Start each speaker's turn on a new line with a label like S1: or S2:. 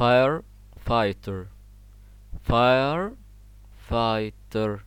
S1: fire fighter fire fighter